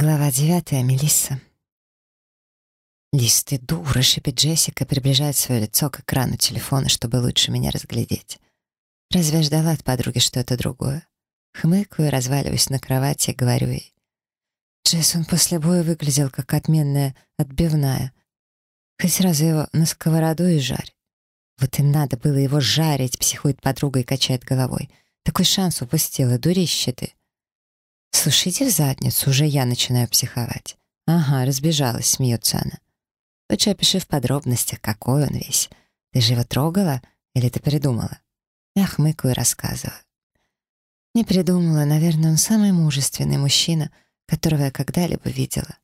Глава девятая. Мелисса. «Лиз, ты дура!» — шипит Джессика, приближает свое лицо к экрану телефона, чтобы лучше меня разглядеть. Разве ждала от подруги что-то другое? Хмыкаю, разваливаюсь на кровати и говорю ей. Джесс, он после боя выглядел как отменная отбивная. Хоть раз его на сковороду и жарь. Вот и надо было его жарить, психует подруга и качает головой. Такой шанс упустила, дурище ты. «Слушай, иди в задницу, уже я начинаю психовать». «Ага, разбежалась», — смеется она. «Лучше опиши в подробностях, какой он весь. Ты же его трогала или ты придумала?» Я хмыкаю и рассказываю. Не придумала, наверное, он самый мужественный мужчина, которого я когда-либо видела.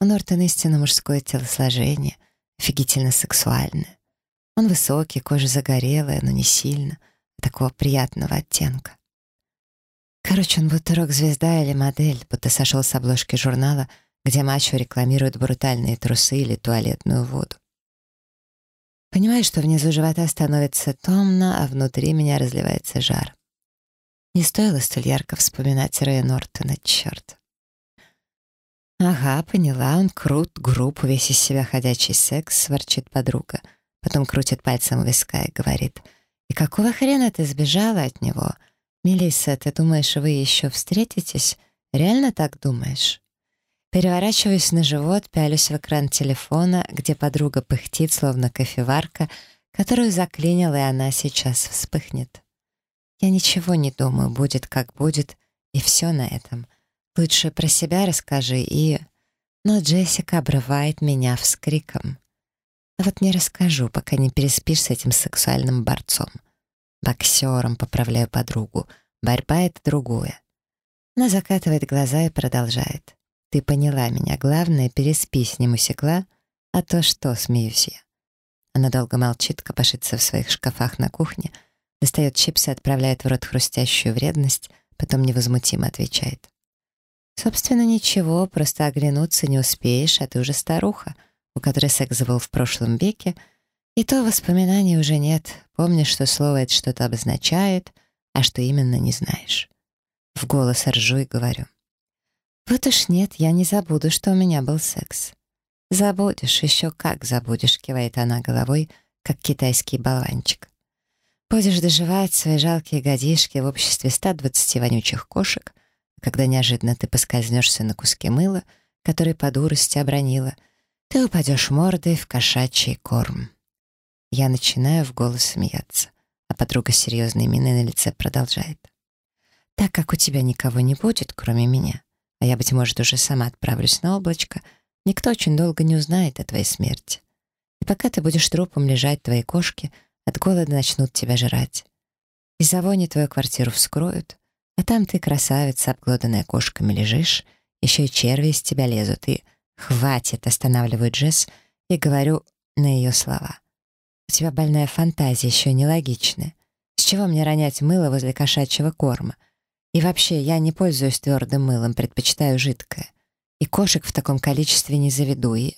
У Нортона истинно мужское телосложение, офигительно сексуальное. Он высокий, кожа загорелая, но не сильно, а такого приятного оттенка. Короче, он будто рок-звезда или модель, будто сошел с обложки журнала, где мачо рекламируют брутальные трусы или туалетную воду. Понимаю, что внизу живота становится томно, а внутри меня разливается жар. Не стоило столь ярко вспоминать Рэя Нортона, черт. «Ага, поняла, он крут, груб, весь из себя ходячий секс», — ворчит подруга. Потом крутит пальцем виска и говорит. «И какого хрена ты сбежала от него? «Мелисса, ты думаешь, вы еще встретитесь? Реально так думаешь?» Переворачиваюсь на живот, пялюсь в экран телефона, где подруга пыхтит, словно кофеварка, которую заклинила, и она сейчас вспыхнет. Я ничего не думаю, будет как будет, и все на этом. Лучше про себя расскажи и... Но Джессика обрывает меня вскриком. А вот не расскажу, пока не переспишь с этим сексуальным борцом. Боксером, поправляю подругу. Борьба — это другое. Она закатывает глаза и продолжает. Ты поняла меня. Главное, переспи с ним усекла. А то что, смеюсь я. Она долго молчит, копошится в своих шкафах на кухне, достает чипсы, отправляет в рот хрустящую вредность, потом невозмутимо отвечает. «Собственно, ничего, просто оглянуться не успеешь, а ты уже старуха, у которой секс был в прошлом веке, и то воспоминаний уже нет. Помнишь, что слово это что-то обозначает, а что именно не знаешь. В голос ржу и говорю. Вот уж нет, я не забуду, что у меня был секс. Забудешь, еще как забудешь, кивает она головой, как китайский болванчик. Будешь доживать свои жалкие годишки в обществе 120 вонючих кошек, когда неожиданно ты поскользнешься на куске мыла, который по дурости обронила, ты упадешь мордой в кошачий корм. Я начинаю в голос смеяться, а подруга с серьезной миной на лице продолжает. «Так как у тебя никого не будет, кроме меня, а я, быть может, уже сама отправлюсь на облачко, никто очень долго не узнает о твоей смерти. И пока ты будешь трупом лежать, твои кошки от голода начнут тебя жрать. Из-за вони твою квартиру вскроют, а там ты, красавица, обглоданная кошками, лежишь, еще и черви из тебя лезут, и «хватит», останавливаю Джесс и говорю на ее слова. У тебя больная фантазия, еще нелогичная. С чего мне ронять мыло возле кошачьего корма? И вообще, я не пользуюсь твердым мылом, предпочитаю жидкое. И кошек в таком количестве не заведу, и...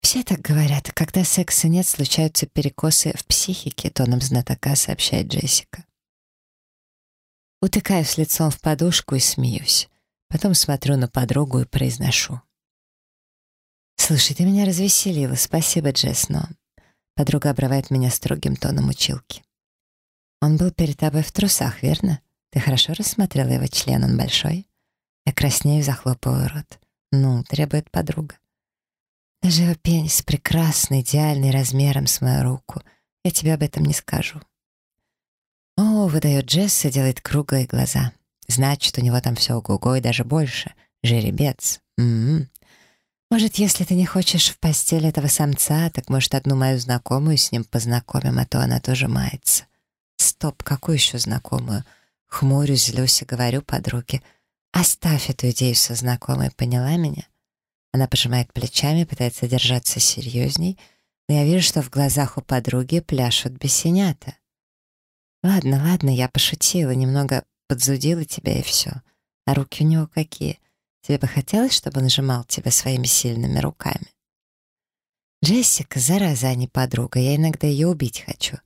Все так говорят, когда секса нет, случаются перекосы в психике, тоном знатока сообщает Джессика. Утыкаюсь лицом в подушку и смеюсь. Потом смотрю на подругу и произношу. «Слушай, ты меня развеселила, спасибо, Джесс, но Подруга обрывает меня строгим тоном училки. «Он был перед тобой в трусах, верно? Ты хорошо рассмотрела его член, он большой?» Я краснею, захлопываю рот. «Ну», — требует подруга. «Даже его пенис прекрасный, идеальный размером с мою руку. Я тебе об этом не скажу». «О», — выдает Джесс и делает круглые глаза. «Значит, у него там все ого-го и даже больше. Жеребец. М-м-м. Может, если ты не хочешь в постель этого самца, так, может, одну мою знакомую с ним познакомим, а то она тоже мается. Стоп, какую еще знакомую? Хмурюсь, злюсь и говорю подруге. Оставь эту идею со знакомой, поняла меня? Она пожимает плечами, пытается держаться серьезней, но я вижу, что в глазах у подруги пляшут бесенята. Ладно, ладно, я пошутила, немного подзудила тебя и все. А руки у него какие? Тебе бы хотелось, чтобы он нажимал тебя своими сильными руками? Джессика, зараза, а не подруга, я иногда ее убить хочу.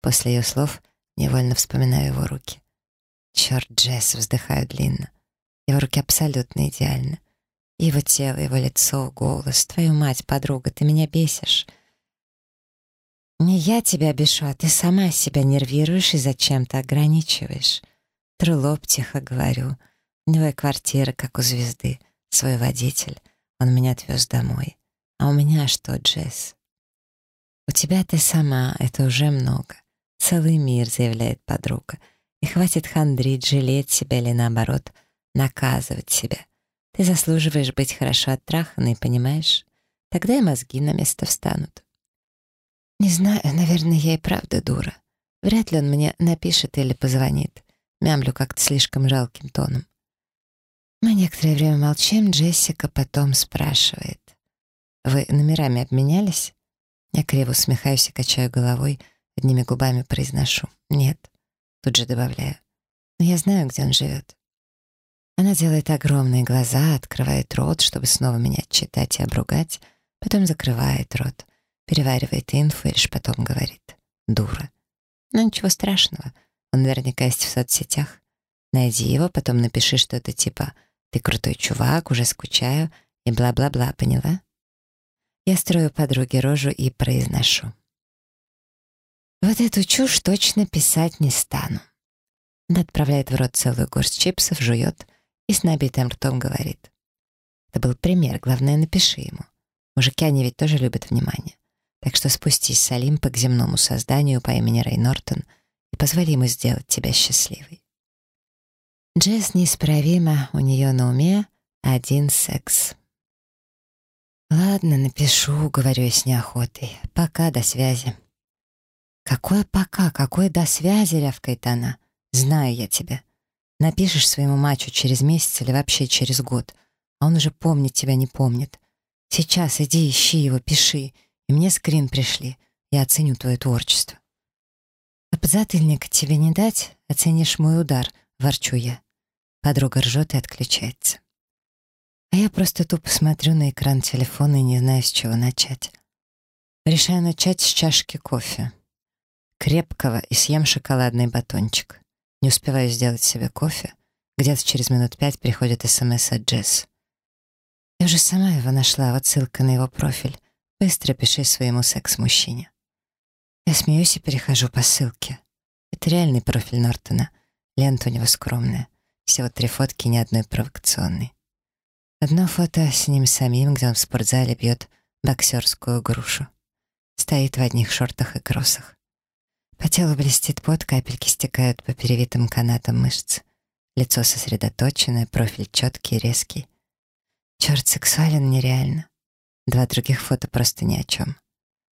После ее слов невольно вспоминаю его руки. Черт, Джесс, вздыхаю длинно. Его руки абсолютно идеальны. Его тело, его лицо, голос. Твою мать, подруга, ты меня бесишь. Не я тебя бешу, а ты сама себя нервируешь и зачем-то ограничиваешь. Тру лоб, тихо говорю. У него и квартира, как у звезды. Свой водитель. Он меня отвез домой. А у меня что, Джесс? У тебя ты сама, это уже много. Целый мир, заявляет подруга. И хватит хандрить, жалеть себя или наоборот, наказывать себя. Ты заслуживаешь быть хорошо оттраханной, понимаешь? Тогда и мозги на место встанут. Не знаю, наверное, я и правда дура. Вряд ли он мне напишет или позвонит. Мямлю как-то слишком жалким тоном. Мы некоторое время молчим, Джессика потом спрашивает. «Вы номерами обменялись?» Я криво усмехаюсь и качаю головой, одними губами произношу. «Нет». Тут же добавляю. «Но я знаю, где он живет». Она делает огромные глаза, открывает рот, чтобы снова меня отчитать и обругать, потом закрывает рот переваривает инфу и лишь потом говорит. Дура. Но ничего страшного. Он наверняка есть в соцсетях. Найди его, потом напиши что-то типа «Ты крутой чувак, уже скучаю» и бла-бла-бла, поняла? Я строю подруге рожу и произношу. Вот эту чушь точно писать не стану. Она отправляет в рот целую горсть чипсов, жует и с набитым ртом говорит. Это был пример, главное, напиши ему. Мужики, они ведь тоже любят внимание. Так что спустись с Олимпа к земному созданию по имени Рэй Нортон и позволи ему сделать тебя счастливой. Джесс неисправима, у нее на уме один секс. «Ладно, напишу», — говорю я с неохотой. «Пока, до связи». «Какое пока? Какое до связи?» — рявкает она. «Знаю я тебя. Напишешь своему мачу через месяц или вообще через год, а он уже помнить тебя не помнит. Сейчас иди ищи его, пиши, и мне скрин пришли. Я оценю твое творчество. А подзатыльник тебе не дать? Оценишь мой удар, ворчу я. Подруга ржет и отключается. А я просто тупо смотрю на экран телефона и не знаю, с чего начать. Решаю начать с чашки кофе. Крепкого и съем шоколадный батончик. Не успеваю сделать себе кофе. Где-то через минут пять приходит СМС от Джесс. Я уже сама его нашла, вот ссылка на его профиль. Быстро пиши своему секс-мужчине. Я смеюсь и перехожу по ссылке. Это реальный профиль Нортона. Лента у него скромная. Всего три фотки, ни одной провокационной. Одно фото с ним самим, где он в спортзале бьет боксерскую грушу. Стоит в одних шортах и кроссах. По телу блестит пот, капельки стекают по перевитым канатам мышц. Лицо сосредоточенное, профиль четкий, резкий. Черт, сексуален нереально. Два других фото просто ни о чем.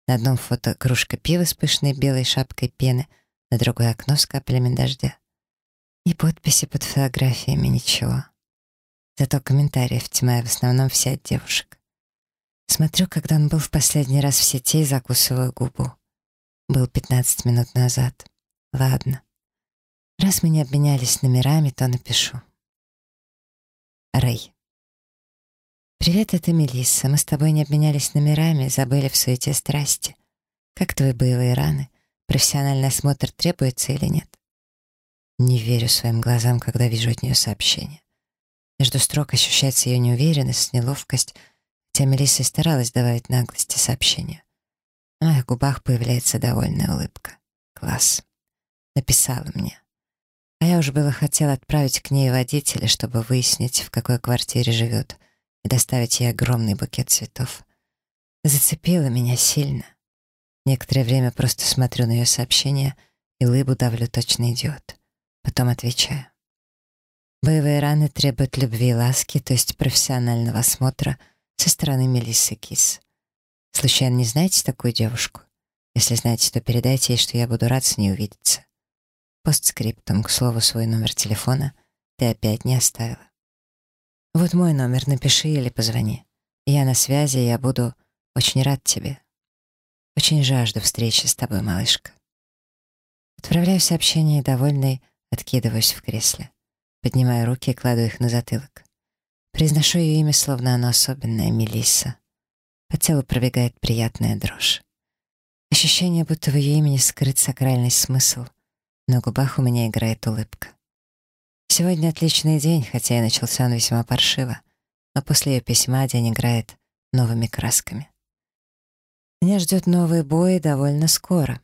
На одном фото кружка пива с пышной белой шапкой пены, на другое окно с каплями дождя. Ни подписи под фотографиями, ничего. Зато комментариев тьма в основном все от девушек. Смотрю, когда он был в последний раз в сети и закусываю губу. Был 15 минут назад. Ладно. Раз мы не обменялись номерами, то напишу. Рэй. «Привет, это Мелисса. Мы с тобой не обменялись номерами, забыли в суете страсти. Как твои боевые раны? Профессиональный осмотр требуется или нет?» Не верю своим глазам, когда вижу от нее сообщение. Между строк ощущается ее неуверенность, неловкость, хотя Мелисса и старалась добавить наглости сообщения. На моих губах появляется довольная улыбка. Класс. Написала мне. А я уже было хотела отправить к ней водителя, чтобы выяснить, в какой квартире живет — и доставить ей огромный букет цветов. Зацепило меня сильно. Некоторое время просто смотрю на ее сообщение и лыбу давлю точно идиот. Потом отвечаю. Боевые раны требуют любви и ласки, то есть профессионального осмотра со стороны Мелиссы Кис. Случайно не знаете такую девушку? Если знаете, то передайте ей, что я буду рад с ней увидеться. Постскриптум, к слову, свой номер телефона ты опять не оставила. Вот мой номер, напиши или позвони. Я на связи, я буду очень рад тебе. Очень жажду встречи с тобой, малышка. Отправляю сообщение, довольный, откидываюсь в кресле. Поднимаю руки и кладу их на затылок. Произношу ее имя, словно оно особенное, Мелисса. По телу пробегает приятная дрожь. Ощущение, будто в ее имени скрыт сакральный смысл. На губах у меня играет улыбка. Сегодня отличный день, хотя и начался он весьма паршиво. но после ее письма день играет новыми красками. Меня ждет новый бой довольно скоро.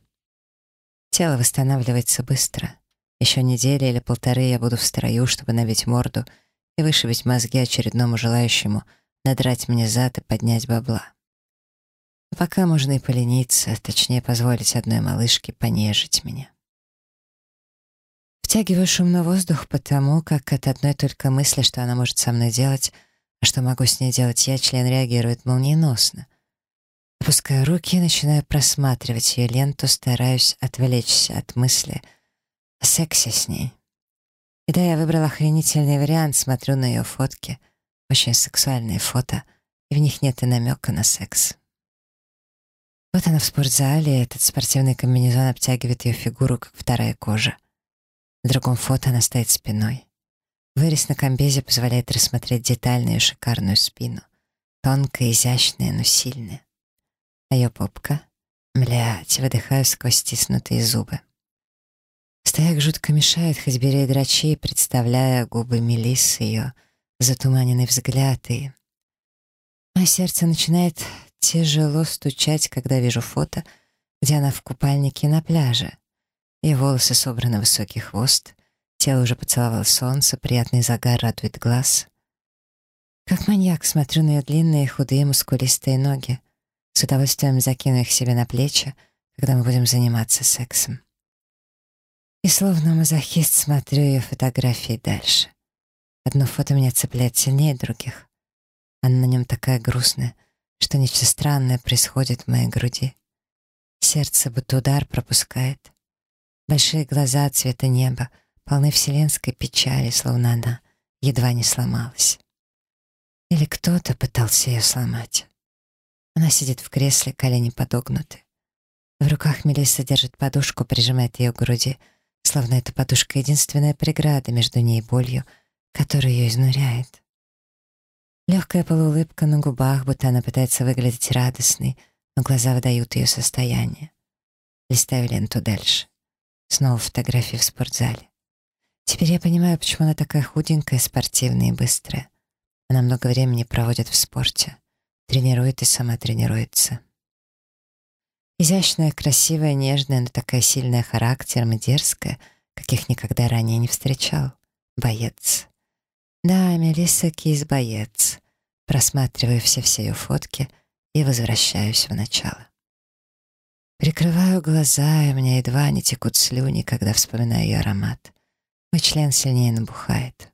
Тело восстанавливается быстро. Еще неделя или полторы я буду в строю, чтобы набить морду и вышибить мозги очередному желающему надрать мне зад и поднять бабла. А пока можно и полениться, точнее позволить одной малышке понежить меня. Втягиваю шумно воздух потому, как от одной только мысли, что она может со мной делать, а что могу с ней делать я, член реагирует молниеносно. Опускаю руки и начинаю просматривать ее ленту, стараюсь отвлечься от мысли сексе с ней. И да, я выбрал охренительный вариант, смотрю на ее фотки. Очень сексуальные фото, и в них нет и намека на секс. Вот она в спортзале, и этот спортивный комбинезон обтягивает ее фигуру, как вторая кожа. В другом фото она стоит спиной. Вырез на комбезе позволяет рассмотреть детальную шикарную спину. Тонкая, изящная, но сильная. А ее попка? Блядь, выдыхаю сквозь стиснутые зубы. Стояк жутко мешает, хоть бери дрочи, представляя губы Мелиссы, ее затуманенный взгляд и... Мое сердце начинает тяжело стучать, когда вижу фото, где она в купальнике на пляже. Ее волосы собраны в высокий хвост, тело уже поцеловало солнце, приятный загар радует глаз. Как маньяк смотрю на ее длинные, худые, мускулистые ноги. С удовольствием закину их себе на плечи, когда мы будем заниматься сексом. И словно мазохист смотрю ее фотографии дальше. Одно фото меня цепляет сильнее других. Она на нем такая грустная, что нечто странное происходит в моей груди. Сердце будто удар пропускает. Большие глаза цвета неба, полны вселенской печали, словно она едва не сломалась. Или кто-то пытался ее сломать. Она сидит в кресле, колени подогнуты. В руках Мелисса держит подушку, прижимает ее к груди, словно эта подушка — единственная преграда между ней и болью, которая ее изнуряет. Легкая полуулыбка на губах, будто она пытается выглядеть радостной, но глаза выдают ее состояние. Листаю ленту дальше. Снова фотографии в спортзале. Теперь я понимаю, почему она такая худенькая, спортивная и быстрая. Она много времени проводит в спорте. Тренирует и сама тренируется. Изящная, красивая, нежная, но такая сильная характером и дерзкая, каких никогда ранее не встречал. Боец. Да, Мелисса Кис боец. Просматриваю все-все ее фотки и возвращаюсь в начало. Прикрываю глаза, и у меня едва не текут слюни, когда вспоминаю ее аромат. Мой член сильнее набухает.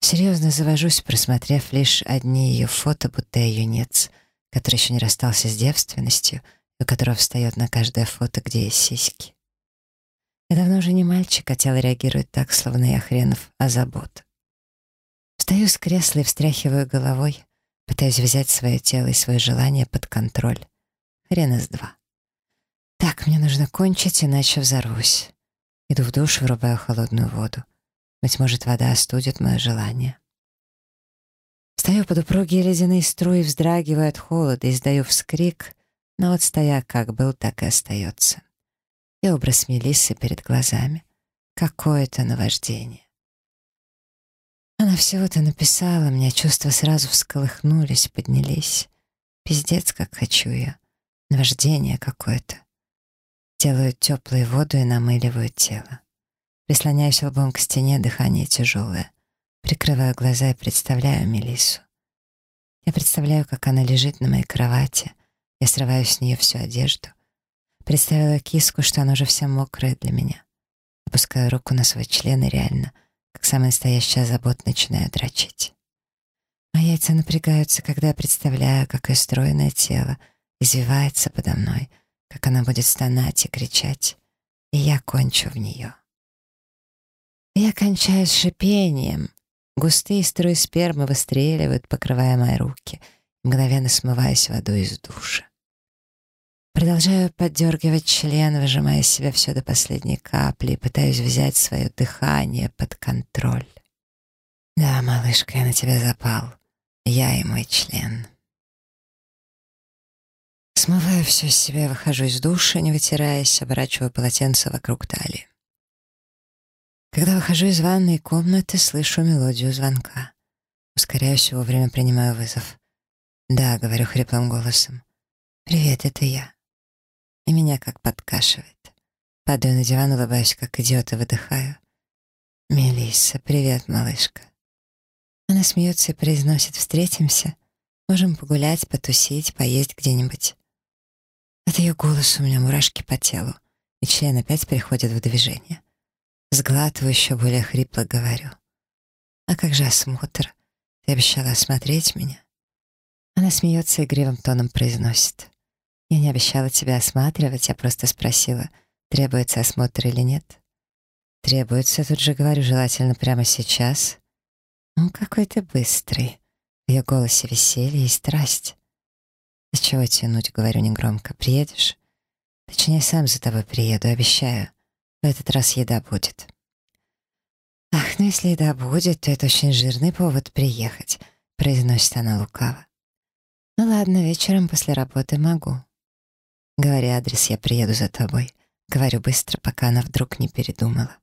Серьезно завожусь, просмотрев лишь одни ее фото, будто я юнец, который еще не расстался с девственностью, у которого встает на каждое фото, где есть сиськи. Я давно уже не мальчик, а тело реагирует так, словно я хренов, а забот. Встаю с кресла и встряхиваю головой, пытаюсь взять свое тело и свое желание под контроль. Хрен из два. Так, мне нужно кончить, иначе взорвусь. Иду в душ, врубаю холодную воду. Быть может, вода остудит мое желание. Стою под упругие ледяные струи, вздрагиваю от холода, издаю вскрик, но вот стоя как был, так и остается. И образ Мелиссы перед глазами. Какое-то наваждение. Она всего-то написала, мне чувства сразу всколыхнулись, поднялись. Пиздец, как хочу я. Наваждение какое-то. Делаю теплую воду и намыливаю тело. Прислоняюсь лбом к стене, дыхание тяжелое. Прикрываю глаза и представляю Мелиссу. Я представляю, как она лежит на моей кровати. Я срываю с нее всю одежду. Представила киску, что она уже вся мокрая для меня. Опускаю руку на свой член и реально — как самый настоящий озабот, начинаю дрочить. Мои яйца напрягаются, когда я представляю, как ее стройное тело извивается подо мной, как она будет стонать и кричать, и я кончу в нее. Я кончаю с шипением. Густые струи спермы выстреливают, покрывая мои руки, мгновенно смываясь водой из душа. Продолжаю поддергивать член, выжимая из себя все до последней капли и пытаюсь взять свое дыхание под контроль. Да, малышка, я на тебя запал. Я и мой член. Смываю все с себя, выхожу из душа, не вытираясь, оборачиваю полотенце вокруг талии. Когда выхожу из ванной комнаты, слышу мелодию звонка. ускоряюсь и вовремя принимаю вызов. «Да», — говорю хриплым голосом. «Привет, это я». И меня как подкашивает. Падаю на диван, улыбаюсь, как идиот, и выдыхаю. «Мелисса, привет, малышка». Она смеется и произносит «Встретимся? Можем погулять, потусить, поесть где-нибудь». От ее голоса у меня мурашки по телу, и член опять приходит в движение. Сглатываю еще более хрипло, говорю. «А как же осмотр? Ты обещала осмотреть меня?» Она смеется и игривым тоном произносит. «Я не обещала тебя осматривать, я просто спросила, требуется осмотр или нет». «Требуется, тут же говорю, желательно прямо сейчас». «Ну, какой ты быстрый». В ее голосе веселье и страсть. «Да чего тянуть?» — говорю негромко. «Приедешь?» «Точнее, сам за тобой приеду, обещаю. В этот раз еда будет». «Ах, ну если еда будет, то это очень жирный повод приехать», — произносит она лукаво. «Ну ладно, вечером после работы могу». «Говори адрес, я приеду за тобой». Говорю быстро, пока она вдруг не передумала.